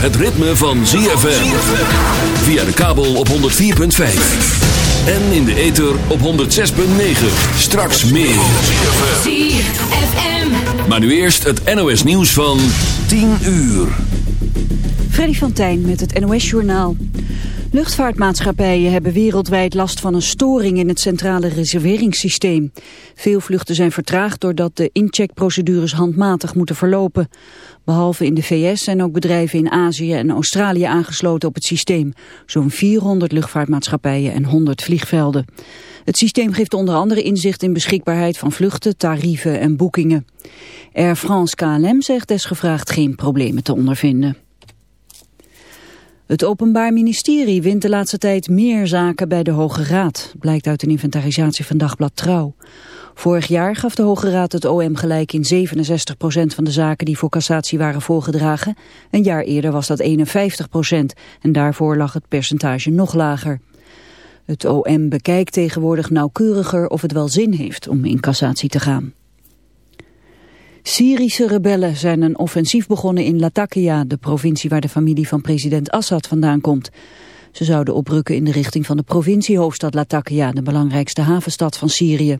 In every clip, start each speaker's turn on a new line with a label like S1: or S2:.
S1: het ritme van ZFM. Via de kabel op 104.5. En in de ether op 106.9. Straks meer.
S2: ZFM.
S1: Maar nu eerst het NOS nieuws van 10 uur.
S3: Freddy van Tijn met het NOS-journaal. Luchtvaartmaatschappijen hebben wereldwijd last van een storing in het centrale reserveringssysteem. Veel vluchten zijn vertraagd doordat de incheckprocedures handmatig moeten verlopen. Behalve in de VS zijn ook bedrijven in Azië en Australië aangesloten op het systeem. Zo'n 400 luchtvaartmaatschappijen en 100 vliegvelden. Het systeem geeft onder andere inzicht in beschikbaarheid van vluchten, tarieven en boekingen. Air France KLM zegt desgevraagd geen problemen te ondervinden. Het Openbaar Ministerie wint de laatste tijd meer zaken bij de Hoge Raad, blijkt uit een inventarisatie van Dagblad Trouw. Vorig jaar gaf de Hoge Raad het OM gelijk in 67% van de zaken die voor cassatie waren voorgedragen. Een jaar eerder was dat 51% en daarvoor lag het percentage nog lager. Het OM bekijkt tegenwoordig nauwkeuriger of het wel zin heeft om in cassatie te gaan. Syrische rebellen zijn een offensief begonnen in Latakia, de provincie waar de familie van president Assad vandaan komt. Ze zouden oprukken in de richting van de provinciehoofdstad Latakia, de belangrijkste havenstad van Syrië.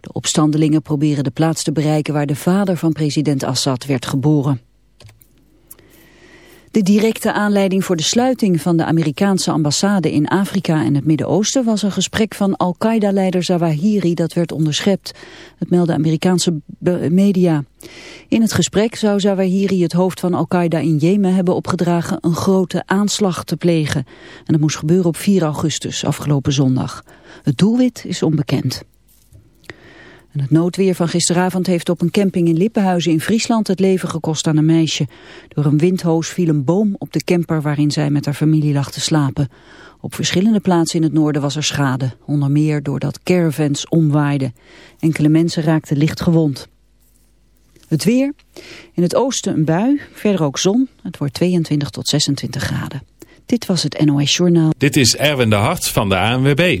S3: De opstandelingen proberen de plaats te bereiken waar de vader van president Assad werd geboren. De directe aanleiding voor de sluiting van de Amerikaanse ambassade in Afrika en het Midden-Oosten was een gesprek van Al-Qaeda-leider Zawahiri dat werd onderschept. Het melden Amerikaanse media. In het gesprek zou Zawahiri het hoofd van Al-Qaeda in Jemen hebben opgedragen een grote aanslag te plegen. En dat moest gebeuren op 4 augustus, afgelopen zondag. Het doelwit is onbekend. Het noodweer van gisteravond heeft op een camping in Lippenhuizen in Friesland het leven gekost aan een meisje. Door een windhoos viel een boom op de camper waarin zij met haar familie lag te slapen. Op verschillende plaatsen in het noorden was er schade, onder meer doordat caravans omwaaiden. Enkele mensen raakten licht gewond. Het weer. In het oosten een bui, verder ook zon. Het wordt 22 tot 26 graden. Dit was het NOS Journaal.
S4: Dit is Erwin de Hart van de ANWB.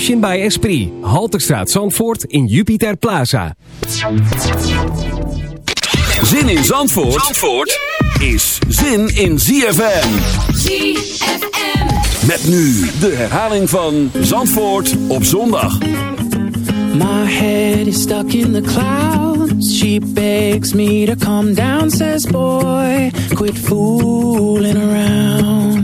S5: Motion by Esprit. Halterstraat Zandvoort in Jupiter Plaza.
S1: Zin in Zandvoort, Zandvoort is zin in ZFM.
S6: ZFM.
S1: Met nu de herhaling van Zandvoort op zondag.
S7: My head is stuck in the clouds. She begs me to calm down, says, Boy, quit fooling around.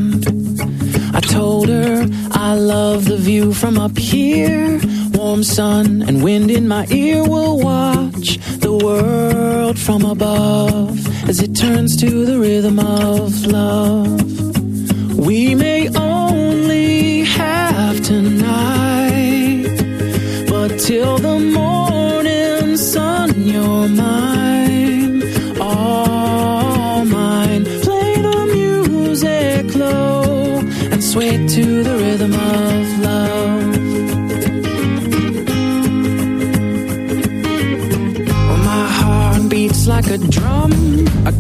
S7: Told her I love the view from up here. Warm sun and wind in my ear will watch the world from above as it turns to the rhythm of love. We may only have tonight, but till the morning sun, you're mine,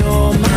S7: sun, you're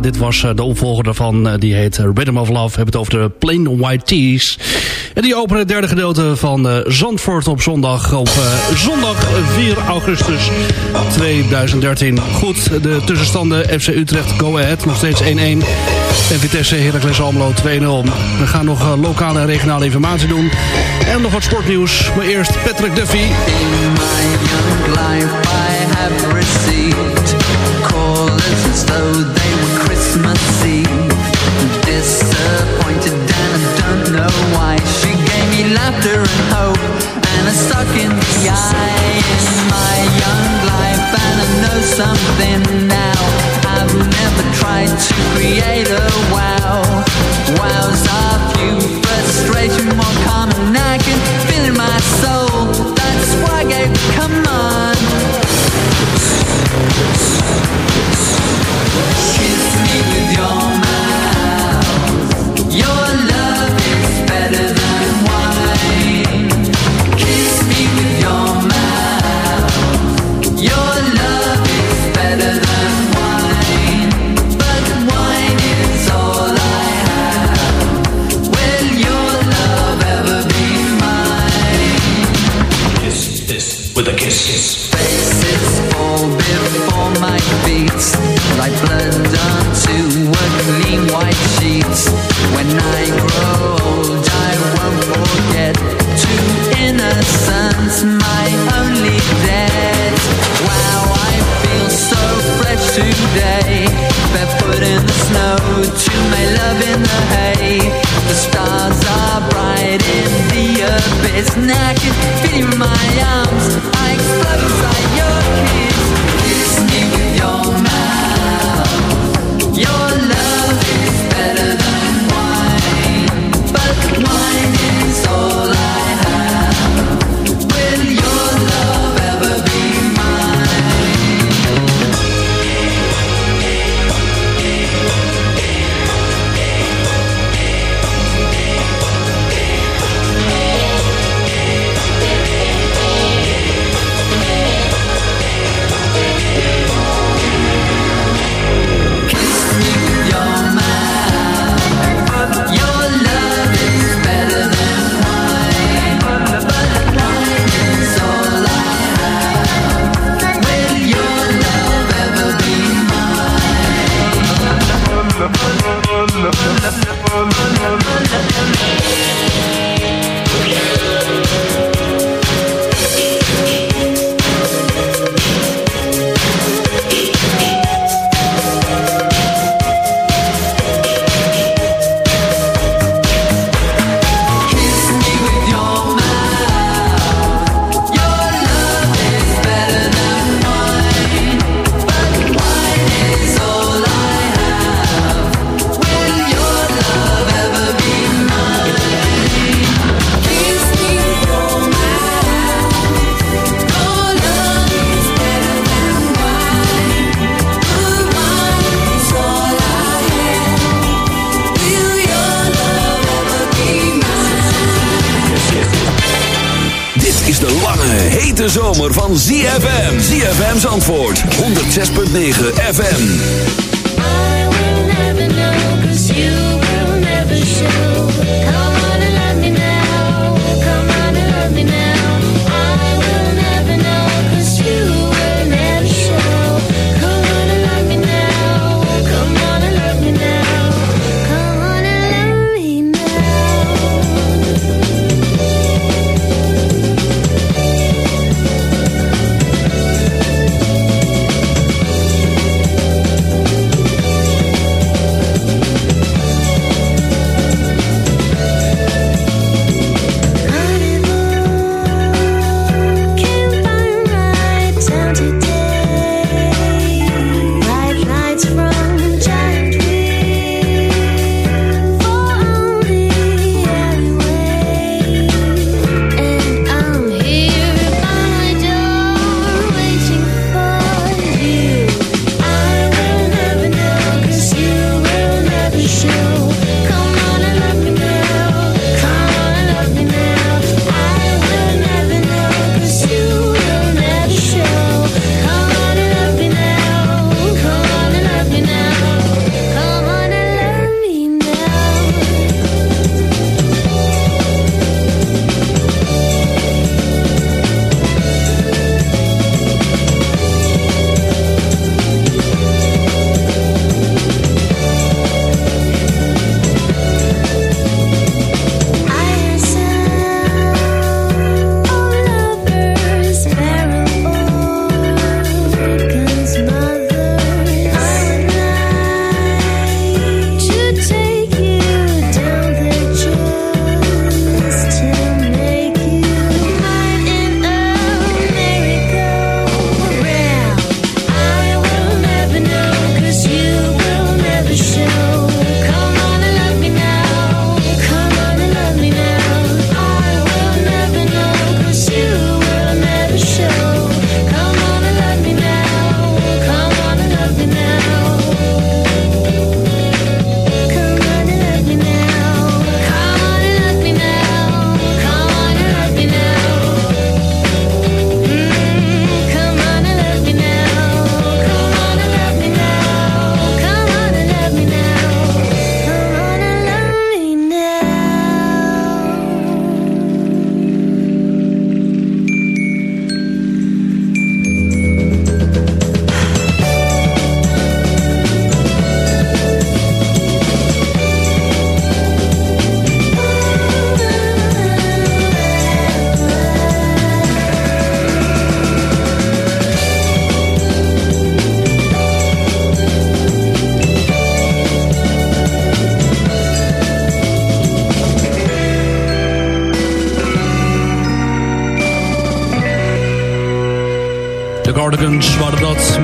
S8: Dit was eh, de opvolger daarvan. eh, Die heet eh, Rhythm of Love. We hebben het over de Plain White Tees. En die openen het derde gedeelte van Zandvoort op zondag. Op zondag 4 augustus 2013. Goed, de tussenstanden FC Utrecht Go Ahead. Nog steeds 1-1. En Vitesse Heracles Almelo 2-0. We gaan nog lokale en regionale informatie doen. En nog wat sportnieuws. Maar eerst Patrick Duffy.
S9: life I have received they laughter and hope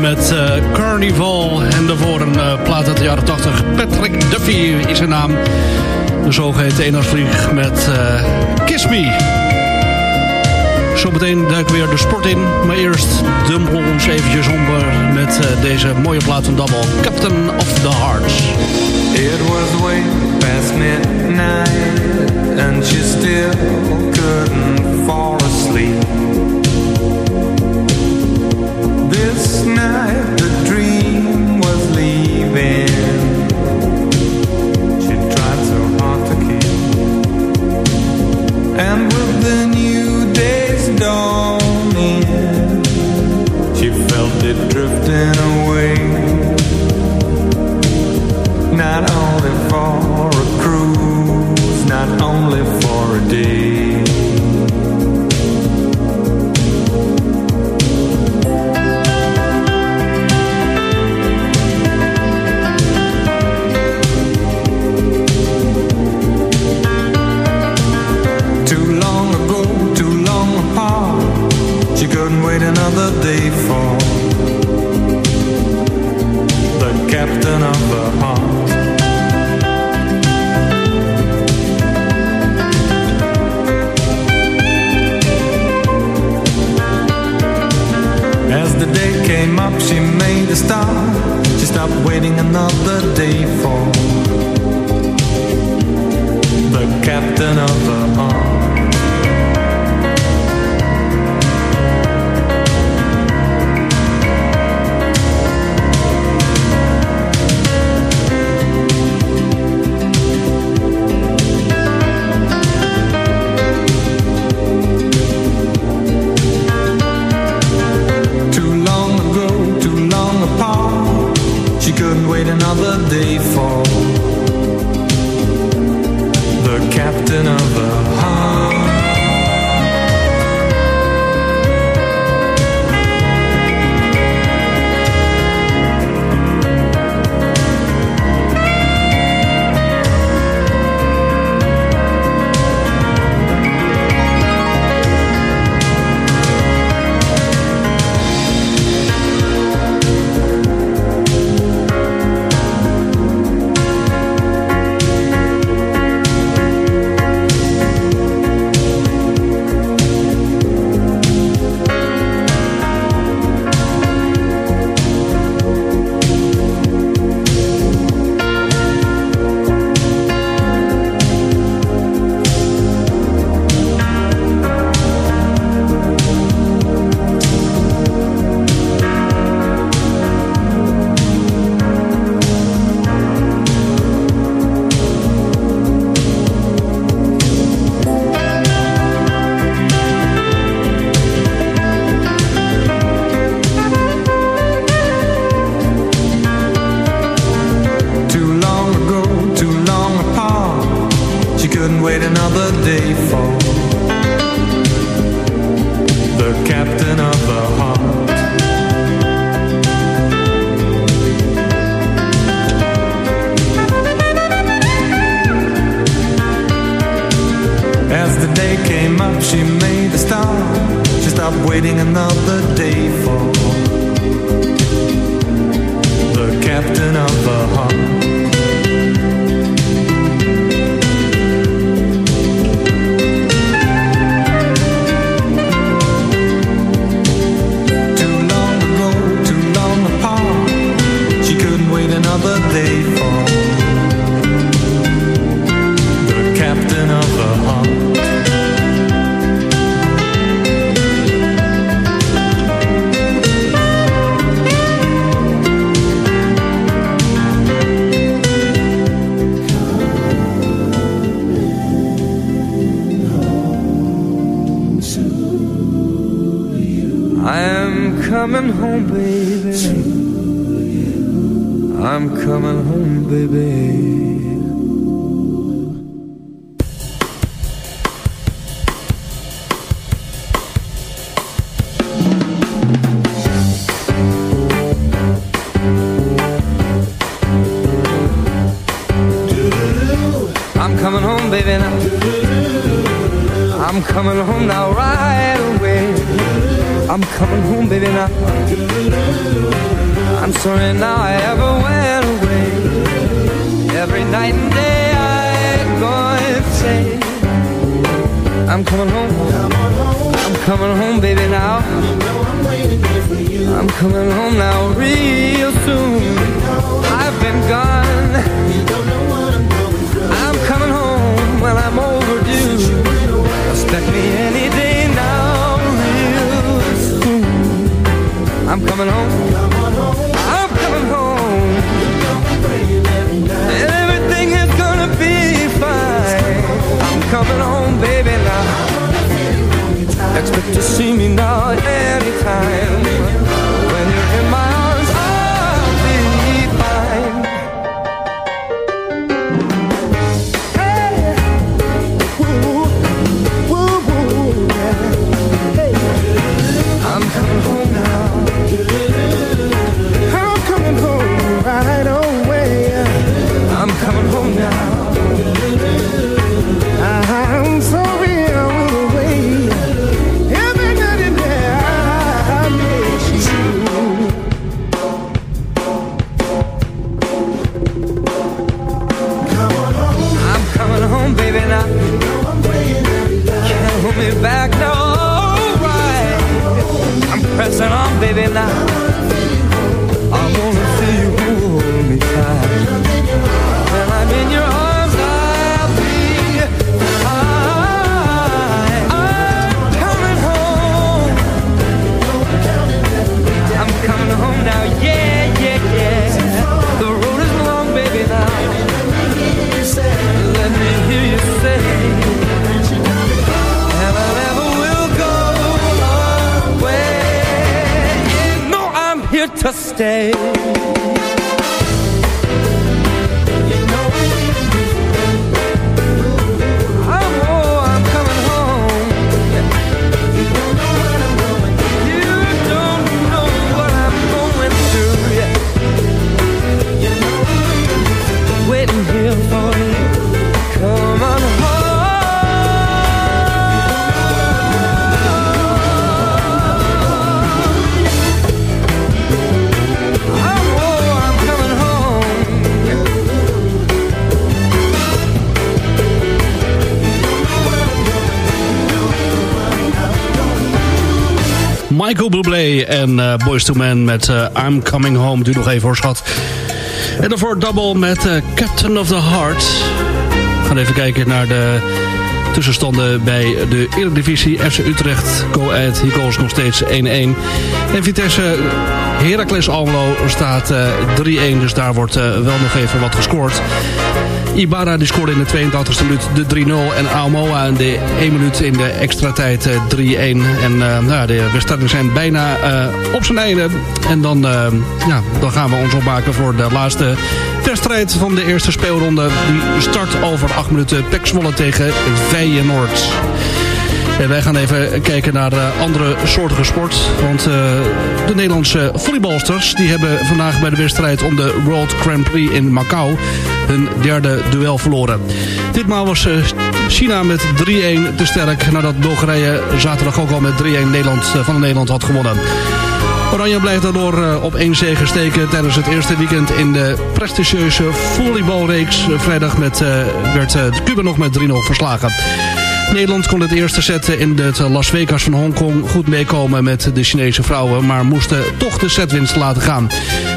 S8: met eh, Carnival. En daarvoor een uh, plaat uit de jaren 80. Patrick Duffy is zijn naam. De zogeheten eendagsvlieg met uh, Kiss Me. Zometeen duiken we weer de sport in. Maar eerst dumpel ons eventjes onder met deze mooie plaat van Double. Captain of the Hearts.
S10: It was way past midnight And still it drifting I'm coming home, baby. I'm coming home, baby, now. I'm coming home now right away.
S11: I'm coming home, baby, now. I'm sorry now I ever I'm coming home. I'm coming home, baby, now. I'm coming home now, real soon. I've been gone. I'm coming home when I'm overdue. Expect me any day now, real soon. I'm coming home. Coming home, baby, now. Expect to see me now anytime. When you're it in the stay.
S8: Michael Bublé en eh, Boys to Men met eh, I'm Coming Home. Duur nog even hoor, schat. En daarvoor Double met eh, Captain of the Heart. We gaan even kijken naar de tussenstanden bij de Eredivisie. FC Utrecht, Ahead, Eagles nog steeds 1-1. En Vitesse Heracles Almelo staat eh, 3-1. Dus daar wordt wel nog even wat gescoord. Ibarra die scoorde in de 82e minuut de 3-0. En Aomoa in de 1 minuut in de extra tijd eh, 3-1. En eh, nou, de wedstrijden zijn bijna eh, op zijn einde. En dan, eh, ja, dan gaan we ons opmaken voor de laatste wedstrijd van de eerste speelronde. Die start over 8 minuten. Pek tegen Feyenoord. En wij gaan even kijken naar eh, andere soorten sport. Want eh, de Nederlandse volleybalsters... die hebben vandaag bij de wedstrijd om de World Grand Prix in Macau... hun derde duel verloren. Ditmaal was eh, China met 3-1 te sterk... nadat Bulgarije zaterdag ook al met 3-1 Nederland, van Nederland had gewonnen. Oranje blijft daardoor op één zege steken tijdens het eerste weekend in de prestigieuze volleybalreeks. Vrijdag met, werd Cuba nog met 3-0 verslagen. Nederland kon het eerste set in het Las Vegas van Hongkong goed meekomen met de Chinese vrouwen, maar moesten toch de setwinst laten gaan.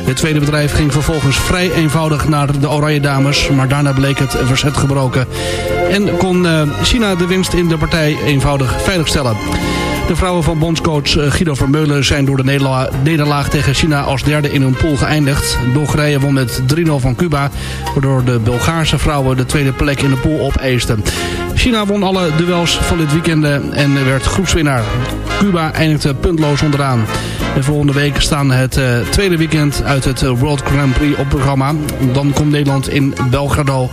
S8: Het tweede bedrijf ging vervolgens vrij eenvoudig naar de Oranje Dames, maar daarna bleek het verzet gebroken en kon eh, China de winst in de partij eenvoudig veiligstellen. De vrouwen van bondscoach eh, Guido Vermeulen zijn door de nederla- nederlaag tegen China als derde in hun pool geëindigd. Bulgarije won met 3-0 van Cuba, waardoor de Bulgaarse vrouwen de tweede plek in de pool opeisten. China won alle duels van dit weekend en werd groepswinnaar. Cuba eindigde puntloos onderaan. En volgende week staan het eh, tweede weekend uit het World Grand Prix op programma. Dan komt Nederland in Belgrado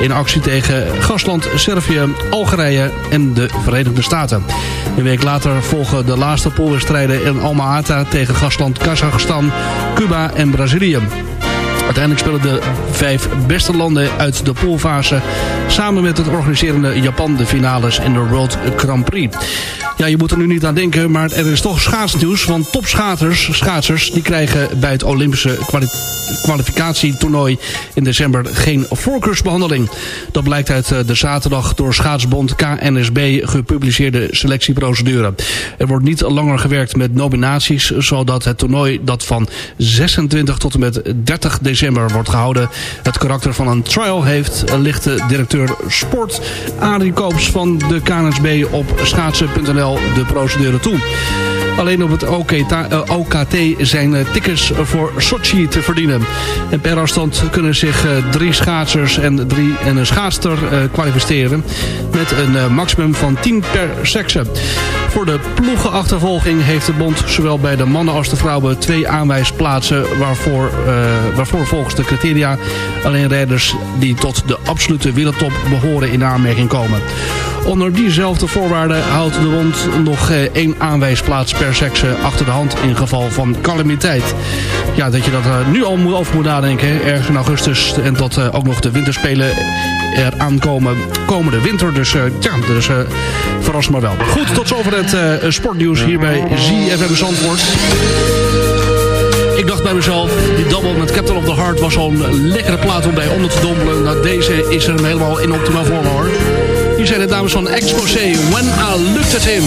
S8: in actie tegen gastland Servië, Algerije en de Verenigde Staten. Een week later volgen de laatste poolwedstrijden in Alma-Ata tegen gastland Kazachstan, Cuba en Brazilië. Uiteindelijk spelen de vijf beste landen uit de poolfase samen met het organiserende Japan de finales in de World Grand Prix. Ja, je moet er nu niet aan denken, maar er is toch schaatsnieuws. Want topschaatsers schaatsers, die krijgen bij het Olympische kwali kwalificatietoernooi in december geen voorkeursbehandeling. Dat blijkt uit eh, de zaterdag door schaatsbond KNSB gepubliceerde selectieprocedure. Er wordt niet langer gewerkt met nominaties, zodat het toernooi dat van 26 tot en met 30 december wordt gehouden het karakter van een trial heeft, ligt de directeur sport Arie Koops van de KNSB op schaatsen.nl de procedure toe. Alleen op het OKT, eh, zijn eh, tickets voor Sochi te verdienen. En per afstand kunnen zich eh, drie schaatsers en, drie, en een schaatster kwalificeren. Met een maximum van 10 per sekse. Voor de ploegenachtervolging heeft de bond zowel bij de mannen als de vrouwen twee aanwijsplaatsen. Waarvoor, waarvoor volgens de criteria alleen rijders die tot de absolute wereldtop behoren in aanmerking komen. Onder diezelfde voorwaarden houdt de bond nog één aanwijsplaats per sekse achter de hand in geval van calamiteit. Ja, dat je dat eh, nu al over moet nadenken, ergens in augustus. En dat eh, ook nog de winterspelen eraan komen komende winter. Dus eh, ja, dus eh, verras maar wel. Goed, tot zover het eh, sportnieuws hier bij ZFM Zandvoort. Ik dacht bij mezelf, die double met Captain of the Heart was zo'n lekkere plaat om bij onder te dompelen. Nou, deze is er helemaal in optimaal vorm hoor. Hier zijn de dames van Exposé, When I Looked at Him.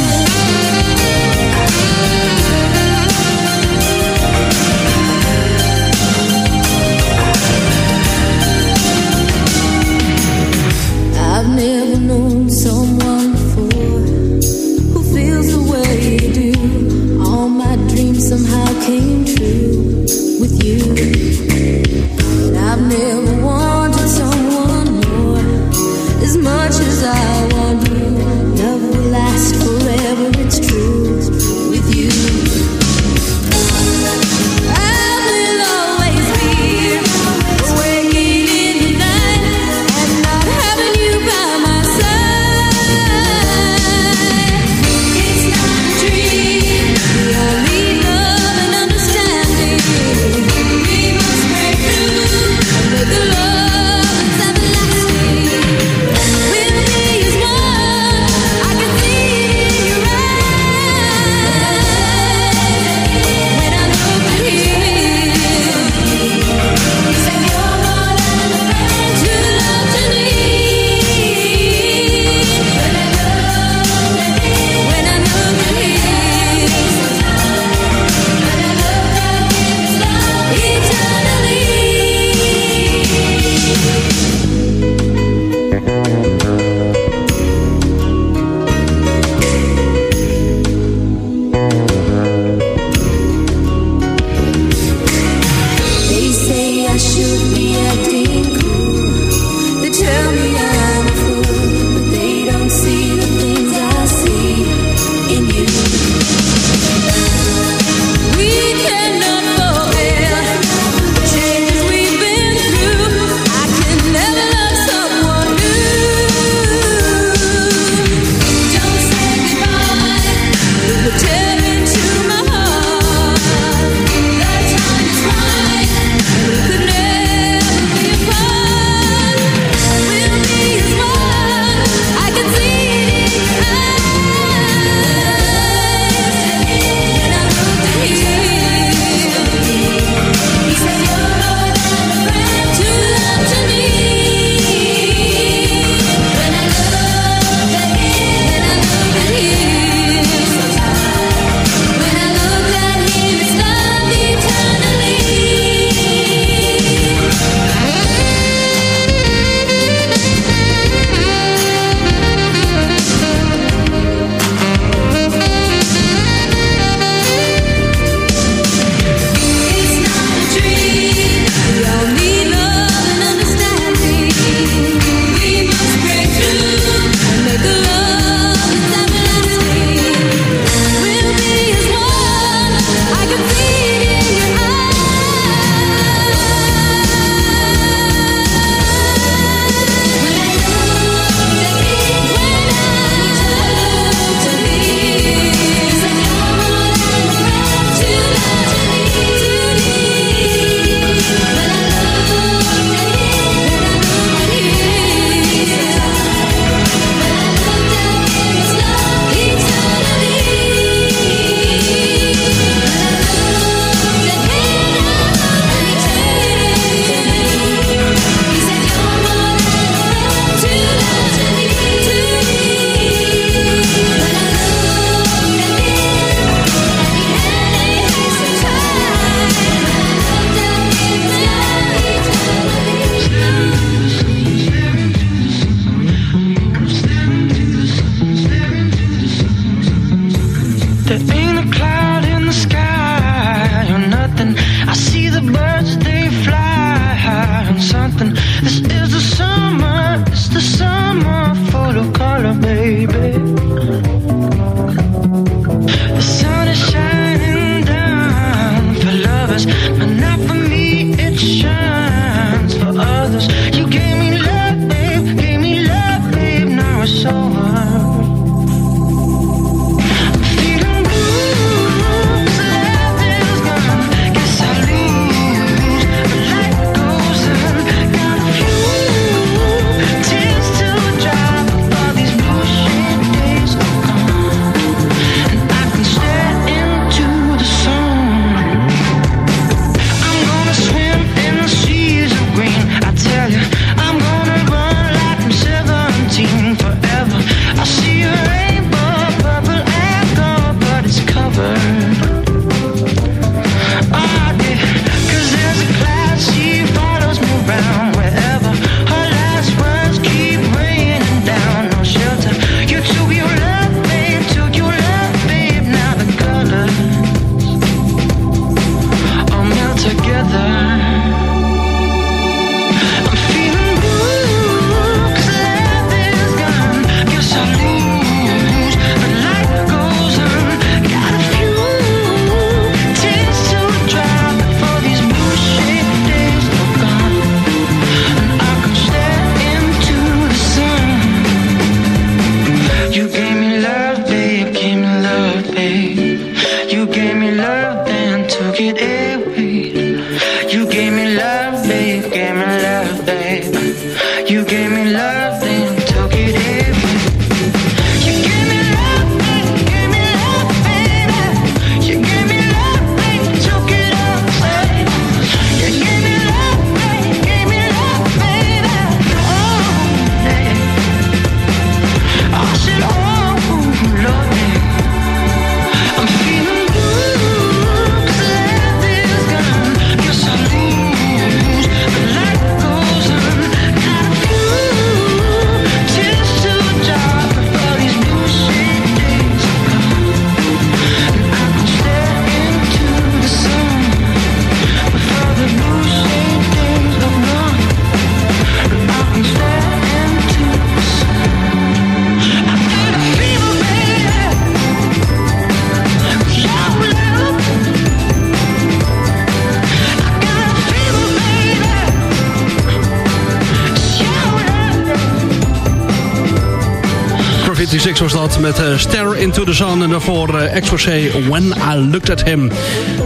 S8: met eh, uh, Stare Into The Sun. En daarvoor uh, Exposé When I Looked At Him.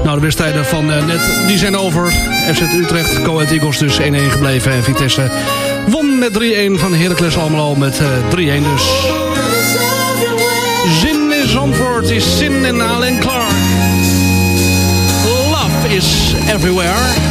S8: Nou, de wedstrijden van eh, net, die zijn over. FC Utrecht, Coët Eagles dus 1-1 gebleven. En Vitesse won met 3-1 van Heracles Almelo met 3-1 dus. Zin in Zandvoort is zin in Alain Clark. Love is everywhere.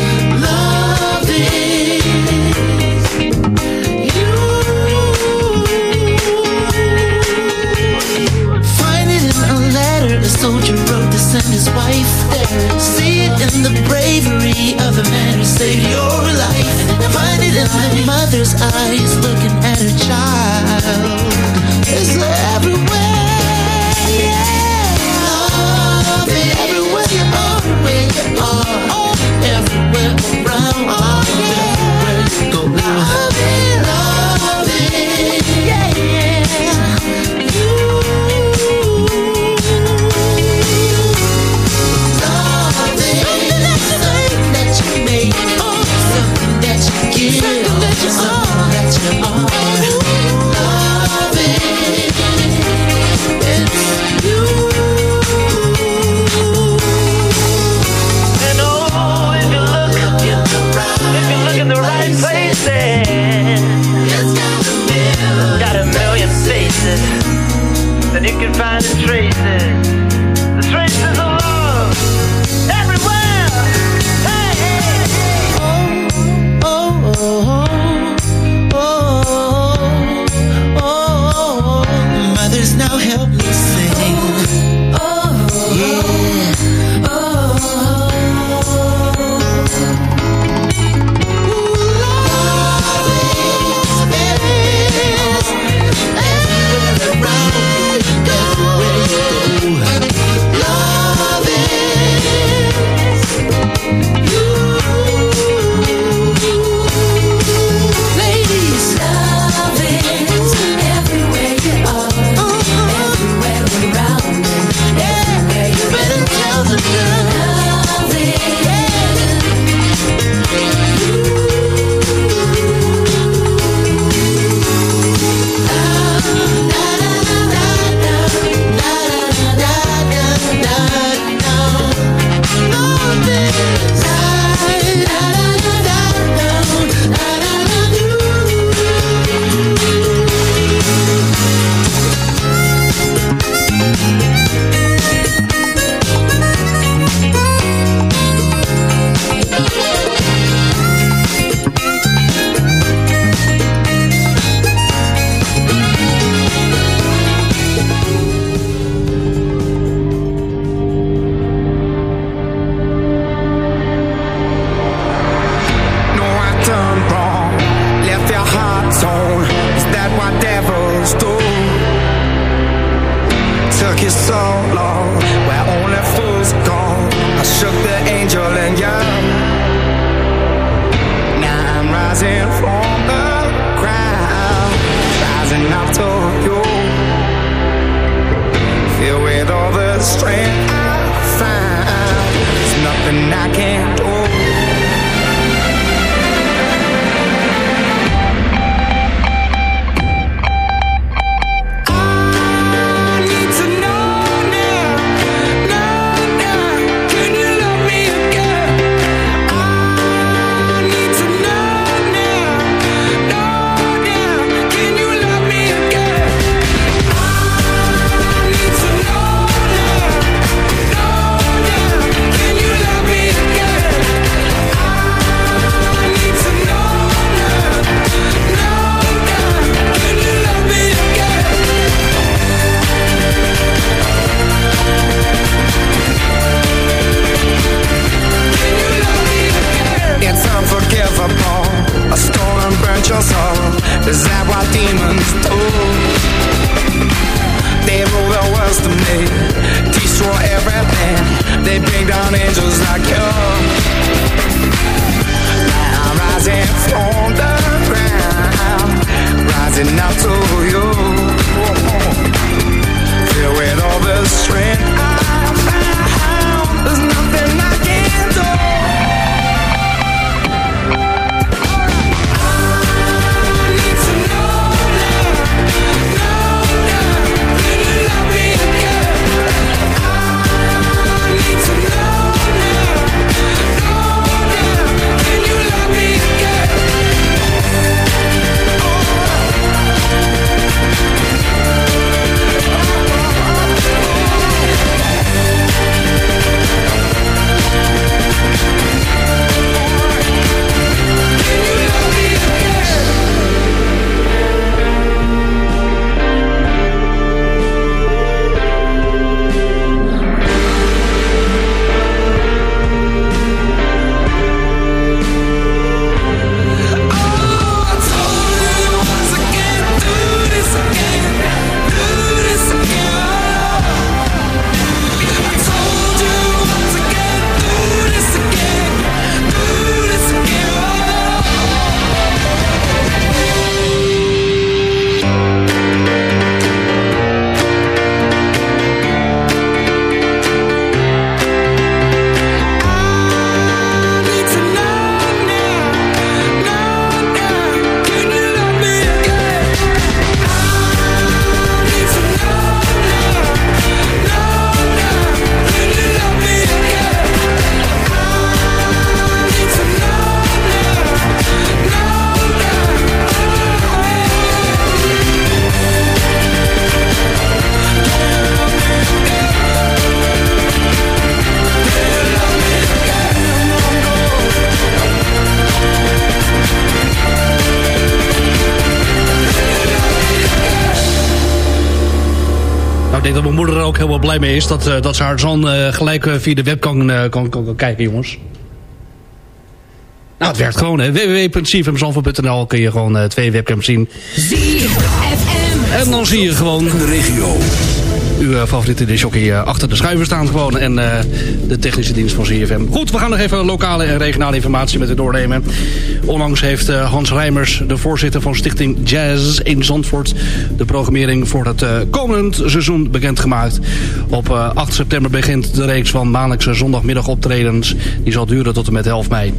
S12: in the bravery of the man who saved your life. Find it in my mother's eyes looking at her.
S13: Demons do? They rule the world to me. Destroy everything. They bring down angels like you. I'm rising from the ground. Rising up to you. Filled with all the strength
S8: ook heel wel blij mee is. Dat, eh, dat ze haar zoon eh, gelijk eh, via de webcam eh, kan, kan, kan kijken, jongens. Nou, het werkt gewoon, hè. www.cfmzandvoort.nl kun je gewoon eh, twee webcams zien. En dan zie je gewoon... De regio. Uw eh, favoriete disjockey uh, achter de schuiven staan gewoon. En eh, de technische dienst van CFM. Goed, we gaan nog even lokale en regionale informatie met u doornemen. Onlangs heeft eh, Hans Rijmers, de voorzitter van Stichting Jazz in Zandvoort... de programmering voor het eh, komend seizoen bekendgemaakt. Op eh, 8 september begint de reeks van maandelijkse zondagmiddag optredens. Die zal duren tot en met 11 mei.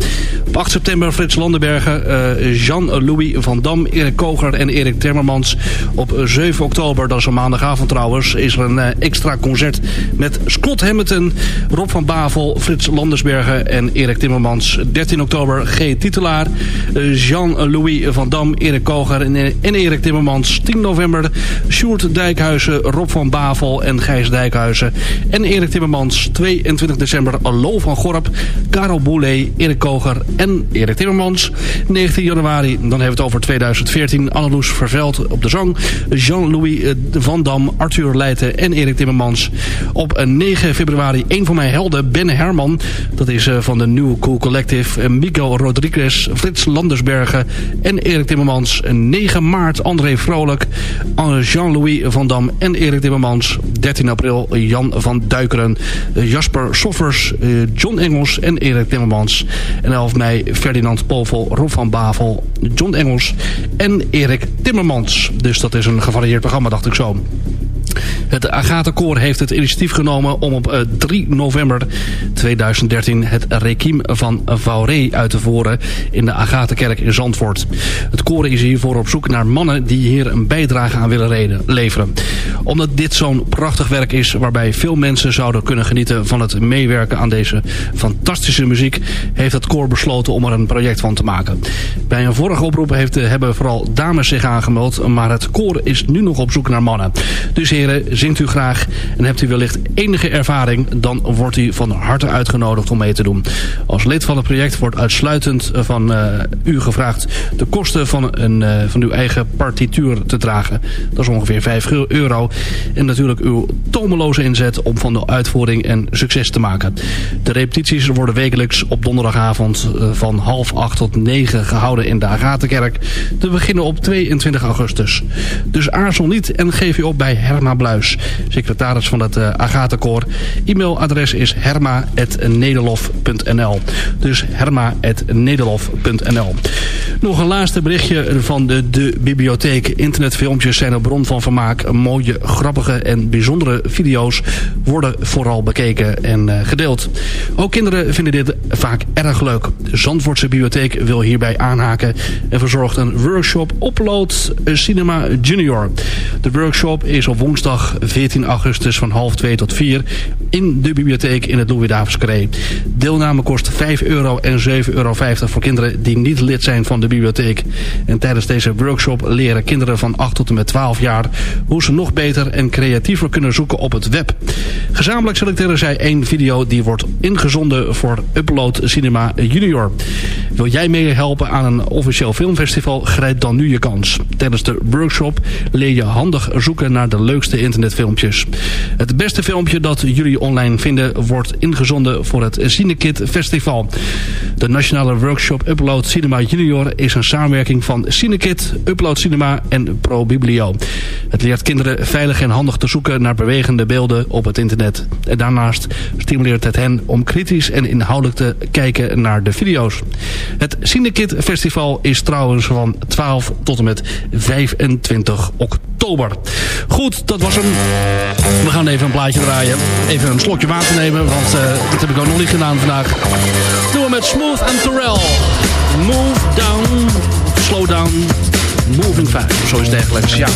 S8: Op 8 september Frits Landenbergen, eh, Jean-Louis van Dam, Erik Koger en Erik Timmermans. Op 7 oktober, dat is een maandagavond trouwens, is er een eh, extra concert met Scott Hamilton, Rob van Bavel, Frits Landersbergen en Erik Timmermans. 13 oktober G. Titelaar, eh, Jean-Louis van Dam, Erik Koger en, en Erik Timmermans. 10 november Sjoerd Dijkhuizen, Rob van Bavel en Gijs Dijkhuizen en Erik Timmermans. 22 december Lo van Gorp, Karel Boulet, Erik Koger en Erik Timmermans. 19 januari, dan hebben we het over 2014, Anneloes Verveld op de zang. Jean-Louis eh, van Dam, Arthur Leijten en Erik Timmermans. Op eh, 9 februari een van mijn helden, Ben Herman. Dat is eh, van de New Cool Collective. Eh, Miguel Rodriguez, Frits Landersbergen en Erik Timmermans. Eh, 9 maart André Vrolijk, eh, Jean-Louis van Dam en Erik Timmermans. 13 april Jan van Duikeren, eh, Jasper Soffers, eh, John Engels en Erik Timmermans. En 11 mei Ferdinand Povel, Rob van Bavel, John Engels en Erik Timmermans. Dus dat is een gevarieerd programma, dacht ik zo. Het Agatha-koor heeft het initiatief genomen om op eh, 3 november 2013 het Requiem van Vauré uit te voeren in de Agatha-kerk in Zandvoort. Het koor is hiervoor op zoek naar mannen die hier een bijdrage aan willen leveren. Omdat dit zo'n prachtig werk is waarbij veel mensen zouden kunnen genieten van het meewerken aan deze fantastische muziek, heeft het koor besloten om er een project van te maken. Bij een vorige oproep eh, hebben vooral dames zich aangemeld, maar het koor is nu nog op zoek naar mannen. Dus heren, zingt u graag en hebt u wellicht enige ervaring, dan wordt u van harte uitgenodigd om mee te doen. Als lid van het project wordt uitsluitend van eh, u gevraagd de kosten van, een, eh, van uw eigen partituur te dragen. Dat is ongeveer 5 euro. En natuurlijk uw tomeloze inzet om van de uitvoering en succes te maken. De repetities worden wekelijks op donderdagavond eh, van half acht tot negen gehouden in de Agatenkerk. Te beginnen op 22 augustus. Dus aarzel niet en geef u op bij Herma Bluis, secretaris van het uh, Agatenkoor. E-mailadres is herma.nederlof.nl Dus herma.nederlof.nl Nog een laatste berichtje van de, de bibliotheek. Internetfilmpjes zijn een bron van vermaak. Mooie, grappige en bijzondere video's worden vooral bekeken en uh, gedeeld. Ook kinderen vinden dit vaak erg leuk. De Zandvoortse bibliotheek wil hierbij aanhaken en verzorgt een workshop Upload Cinema Junior. De workshop is op woensdag 14 augustus van half 2 tot 4 in de bibliotheek in het Louis. Deelname kost 5 euro en 7,50 euro voor kinderen die niet lid zijn van de bibliotheek. En tijdens deze workshop leren kinderen van 8 tot en met 12 jaar hoe ze nog beter en creatiever kunnen zoeken op het web. Gezamenlijk selecteren zij één video die wordt ingezonden voor Upload Cinema Junior. Wil jij meehelpen aan een officieel filmfestival? Grijp dan nu je kans. Tijdens de workshop leer je handig zoeken naar de leukste internetfilmpjes. Het beste filmpje dat jullie online vinden wordt ingezonden voor het Cinekit Festival. De nationale workshop Upload Cinema Junior is een samenwerking van Cinekit, Upload Cinema en ProBiblio. Het leert kinderen veilig en handig te zoeken naar bewegende beelden op het internet. En daarnaast stimuleert het hen om kritisch en inhoudelijk te kijken naar de video's. Het Cinekit Festival is trouwens van 12 tot en met 25 oktober. Goed, dat was hem. We gaan even een plaatje draaien. Even een slokje water nemen, want uh, dat heb ik ook nog niet gedaan vandaag. Doen we met Smooth en Terrell. Move down, slow down, moving fast. Of zoiets dergelijks, ja.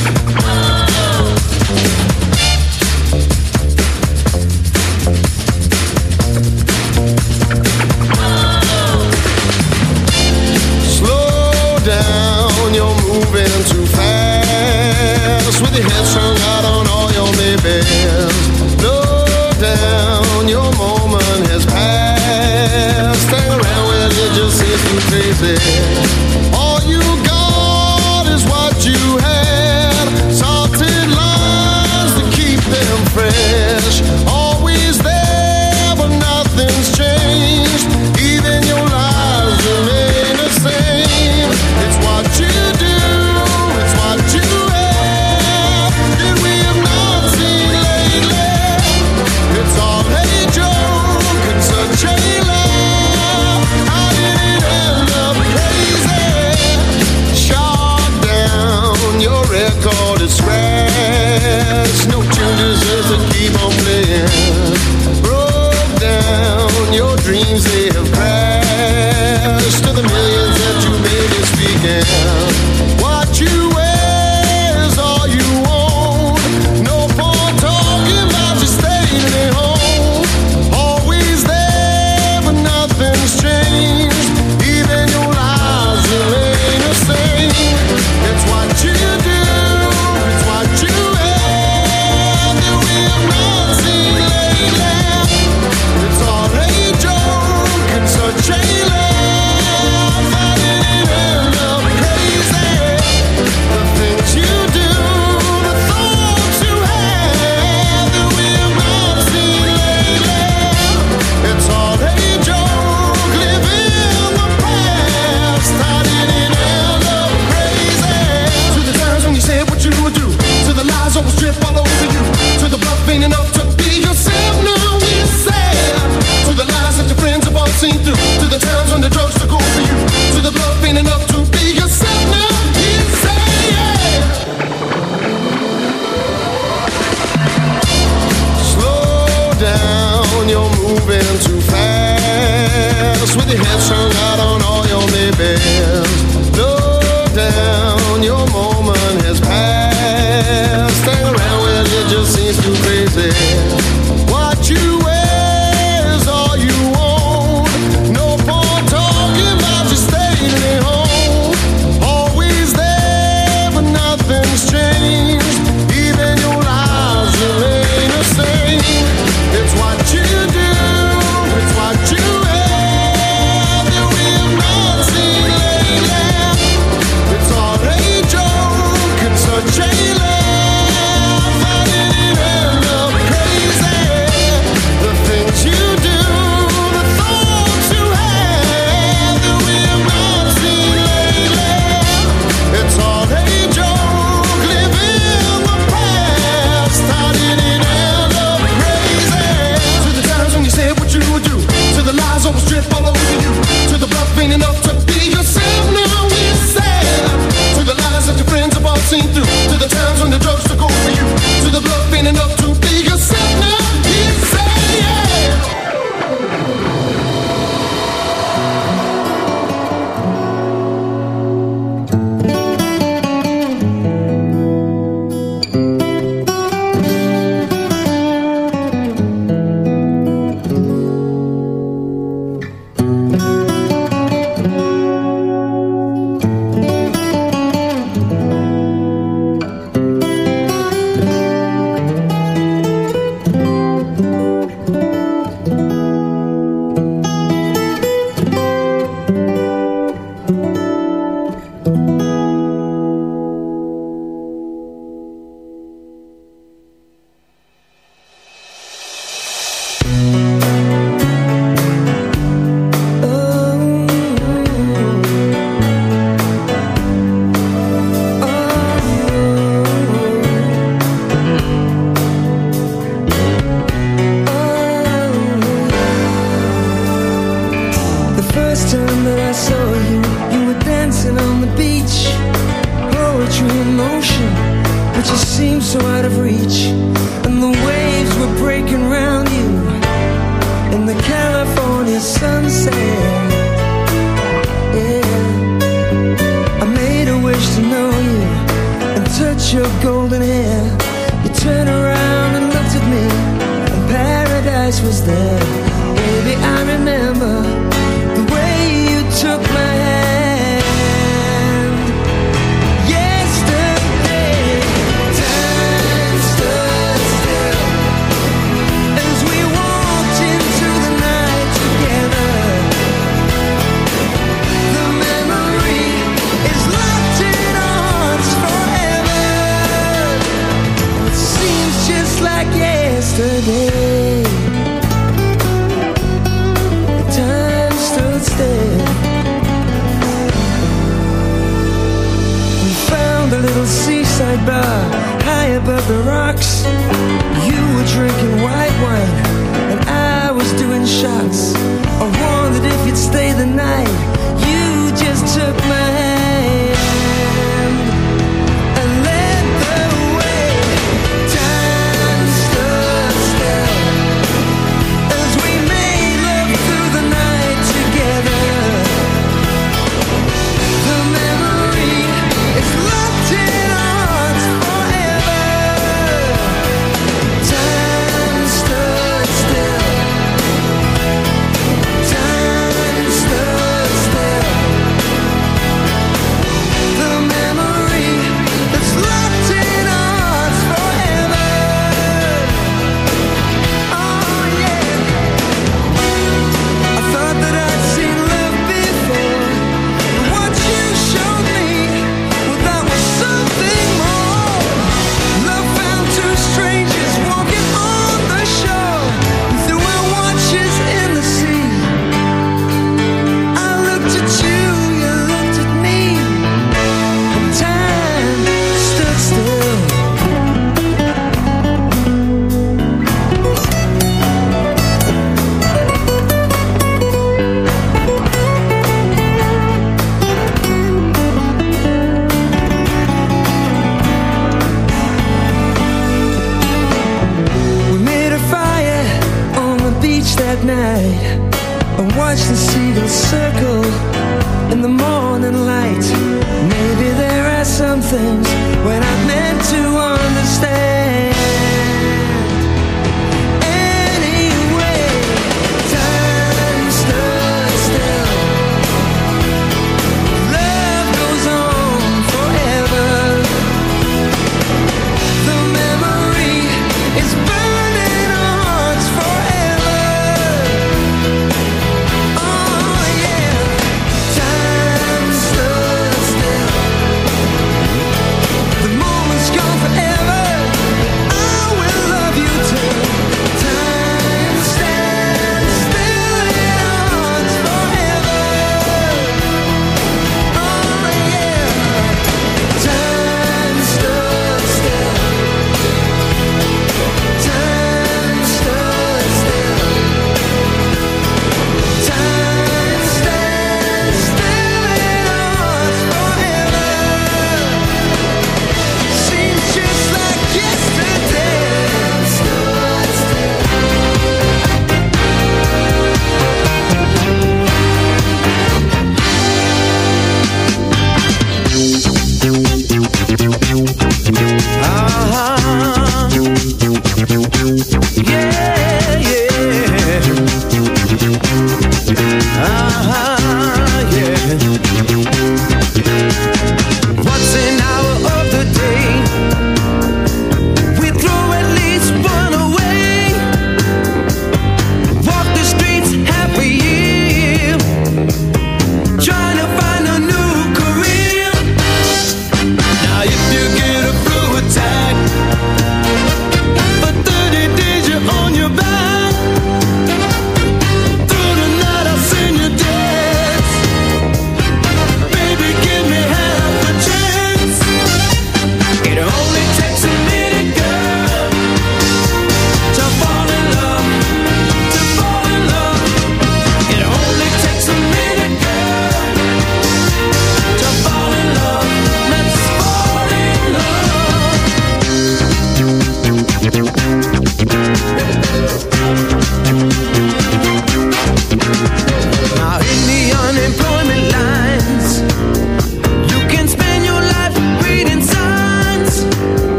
S14: Slow down, you're moving too fast With your head strung out on all your babies Slow down, your moment has passed. Hang around with you just seems crazy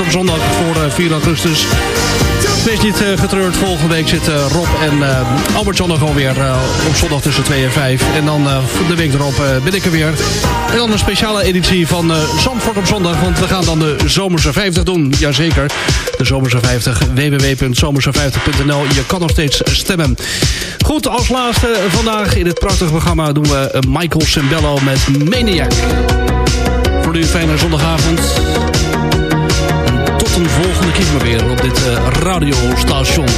S8: op zondag voor eh, 4 augustus. Wees niet eh, getreurd, volgende week zitten eh, Rob en Albert John gewoon weer op zondag tussen 2 en 5. En dan de week erop ben ik er weer. En dan een speciale editie van Zandvoort op zondag, want we gaan dan de Zomerse 50 doen. Jazeker, de Zomerse 50, www.zomerse50.nl. Je kan nog steeds stemmen. Goed, als laatste vandaag in het prachtige programma doen we Michael Cimbello met Maniac. Voor nu fijne zondagavond. Volgende keer weer op dit eh, radiostation.